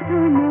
to me.